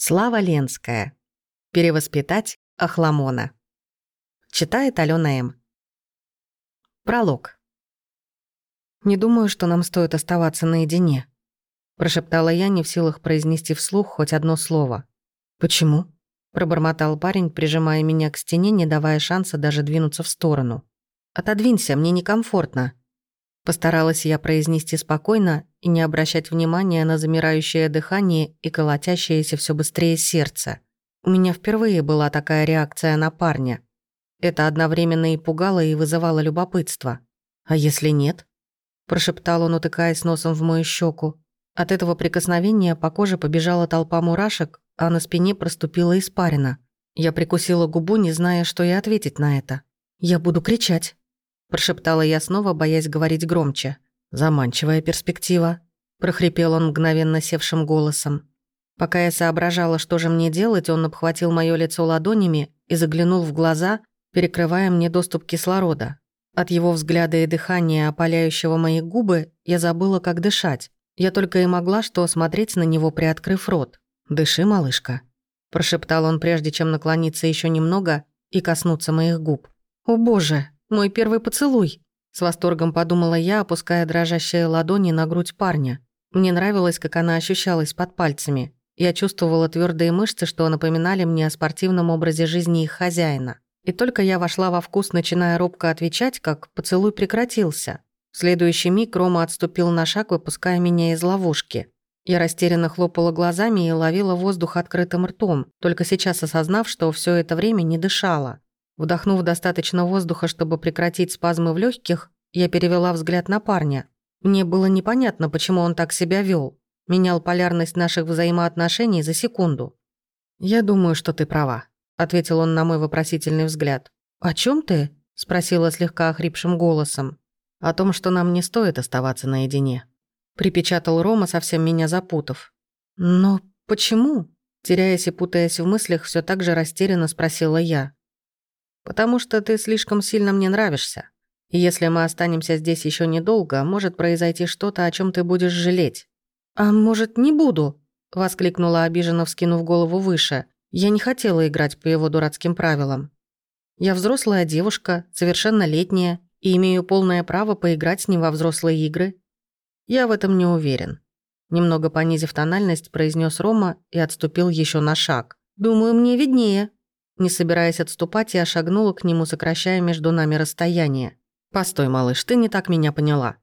Слава Ленская. Перевоспитать Ахламона. Читает Алена М. Пролог. «Не думаю, что нам стоит оставаться наедине», – прошептала я, не в силах произнести вслух хоть одно слово. «Почему?» – пробормотал парень, прижимая меня к стене, не давая шанса даже двинуться в сторону. «Отодвинься, мне некомфортно», Постаралась я произнести спокойно и не обращать внимания на замирающее дыхание и колотящееся все быстрее сердце. У меня впервые была такая реакция на парня. Это одновременно и пугало, и вызывало любопытство. «А если нет?» Прошептал он, утыкаясь носом в мою щеку. От этого прикосновения по коже побежала толпа мурашек, а на спине проступила испарина. Я прикусила губу, не зная, что и ответить на это. «Я буду кричать», Прошептала я снова, боясь говорить громче. «Заманчивая перспектива», – прохрипел он мгновенно севшим голосом. Пока я соображала, что же мне делать, он обхватил моё лицо ладонями и заглянул в глаза, перекрывая мне доступ кислорода. От его взгляда и дыхания, опаляющего мои губы, я забыла, как дышать. Я только и могла что смотреть на него, приоткрыв рот. «Дыши, малышка», – прошептал он, прежде чем наклониться еще немного и коснуться моих губ. «О боже!» Мой первый поцелуй!» С восторгом подумала я, опуская дрожащие ладони на грудь парня. Мне нравилось, как она ощущалась под пальцами. Я чувствовала твердые мышцы, что напоминали мне о спортивном образе жизни их хозяина. И только я вошла во вкус, начиная робко отвечать, как поцелуй прекратился. В следующий миг Рома отступил на шаг, выпуская меня из ловушки. Я растерянно хлопала глазами и ловила воздух открытым ртом, только сейчас осознав, что все это время не дышала. Вдохнув достаточно воздуха, чтобы прекратить спазмы в легких, я перевела взгляд на парня. Мне было непонятно, почему он так себя вел. Менял полярность наших взаимоотношений за секунду. «Я думаю, что ты права», — ответил он на мой вопросительный взгляд. «О чем ты?» — спросила слегка охрипшим голосом. «О том, что нам не стоит оставаться наедине», — припечатал Рома, совсем меня запутав. «Но почему?» Теряясь и путаясь в мыслях, все так же растерянно спросила я. Потому что ты слишком сильно мне нравишься. И если мы останемся здесь еще недолго, может произойти что-то, о чем ты будешь жалеть». «А может, не буду?» — воскликнула обиженно, вскинув голову выше. «Я не хотела играть по его дурацким правилам. Я взрослая девушка, совершеннолетняя, и имею полное право поиграть с ним во взрослые игры. Я в этом не уверен». Немного понизив тональность, произнес Рома и отступил еще на шаг. «Думаю, мне виднее», не собираясь отступать, я шагнула к нему, сокращая между нами расстояние. «Постой, малыш, ты не так меня поняла».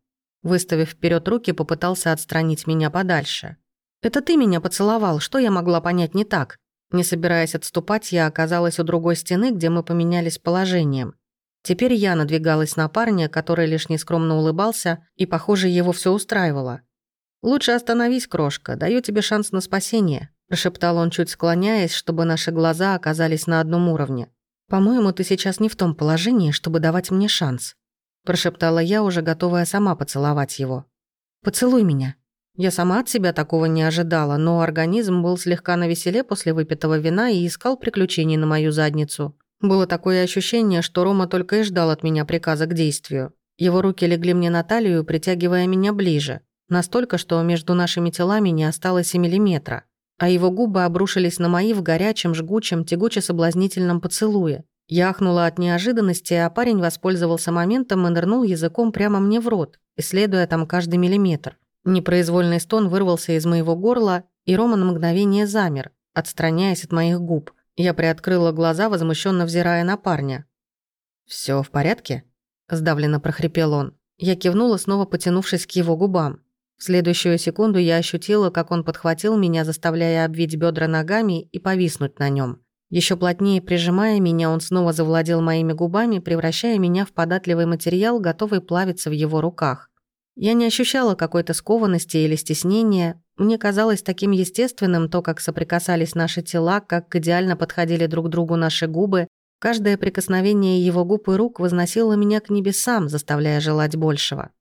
Выставив вперед руки, попытался отстранить меня подальше. «Это ты меня поцеловал, что я могла понять не так?» Не собираясь отступать, я оказалась у другой стены, где мы поменялись положением. Теперь я надвигалась на парня, который лишь нескромно улыбался, и, похоже, его все устраивало. «Лучше остановись, крошка, даю тебе шанс на спасение», прошептал он, чуть склоняясь, чтобы наши глаза оказались на одном уровне. «По-моему, ты сейчас не в том положении, чтобы давать мне шанс», прошептала я, уже готовая сама поцеловать его. «Поцелуй меня». Я сама от себя такого не ожидала, но организм был слегка навеселе после выпитого вина и искал приключений на мою задницу. Было такое ощущение, что Рома только и ждал от меня приказа к действию. Его руки легли мне на талию, притягивая меня ближе. Настолько, что между нашими телами не осталось и миллиметра а его губы обрушились на мои в горячем, жгучем, тягуче-соблазнительном поцелуе. Я ахнула от неожиданности, а парень воспользовался моментом и нырнул языком прямо мне в рот, исследуя там каждый миллиметр. Непроизвольный стон вырвался из моего горла, и Рома на мгновение замер, отстраняясь от моих губ. Я приоткрыла глаза, возмущенно взирая на парня. Все в порядке?» – сдавленно прохрипел он. Я кивнула, снова потянувшись к его губам. В следующую секунду я ощутила, как он подхватил меня, заставляя обвить бедра ногами и повиснуть на нем. Еще плотнее прижимая меня, он снова завладел моими губами, превращая меня в податливый материал, готовый плавиться в его руках. Я не ощущала какой-то скованности или стеснения. Мне казалось таким естественным то, как соприкасались наши тела, как идеально подходили друг другу наши губы. Каждое прикосновение его губ и рук возносило меня к небесам, заставляя желать большего.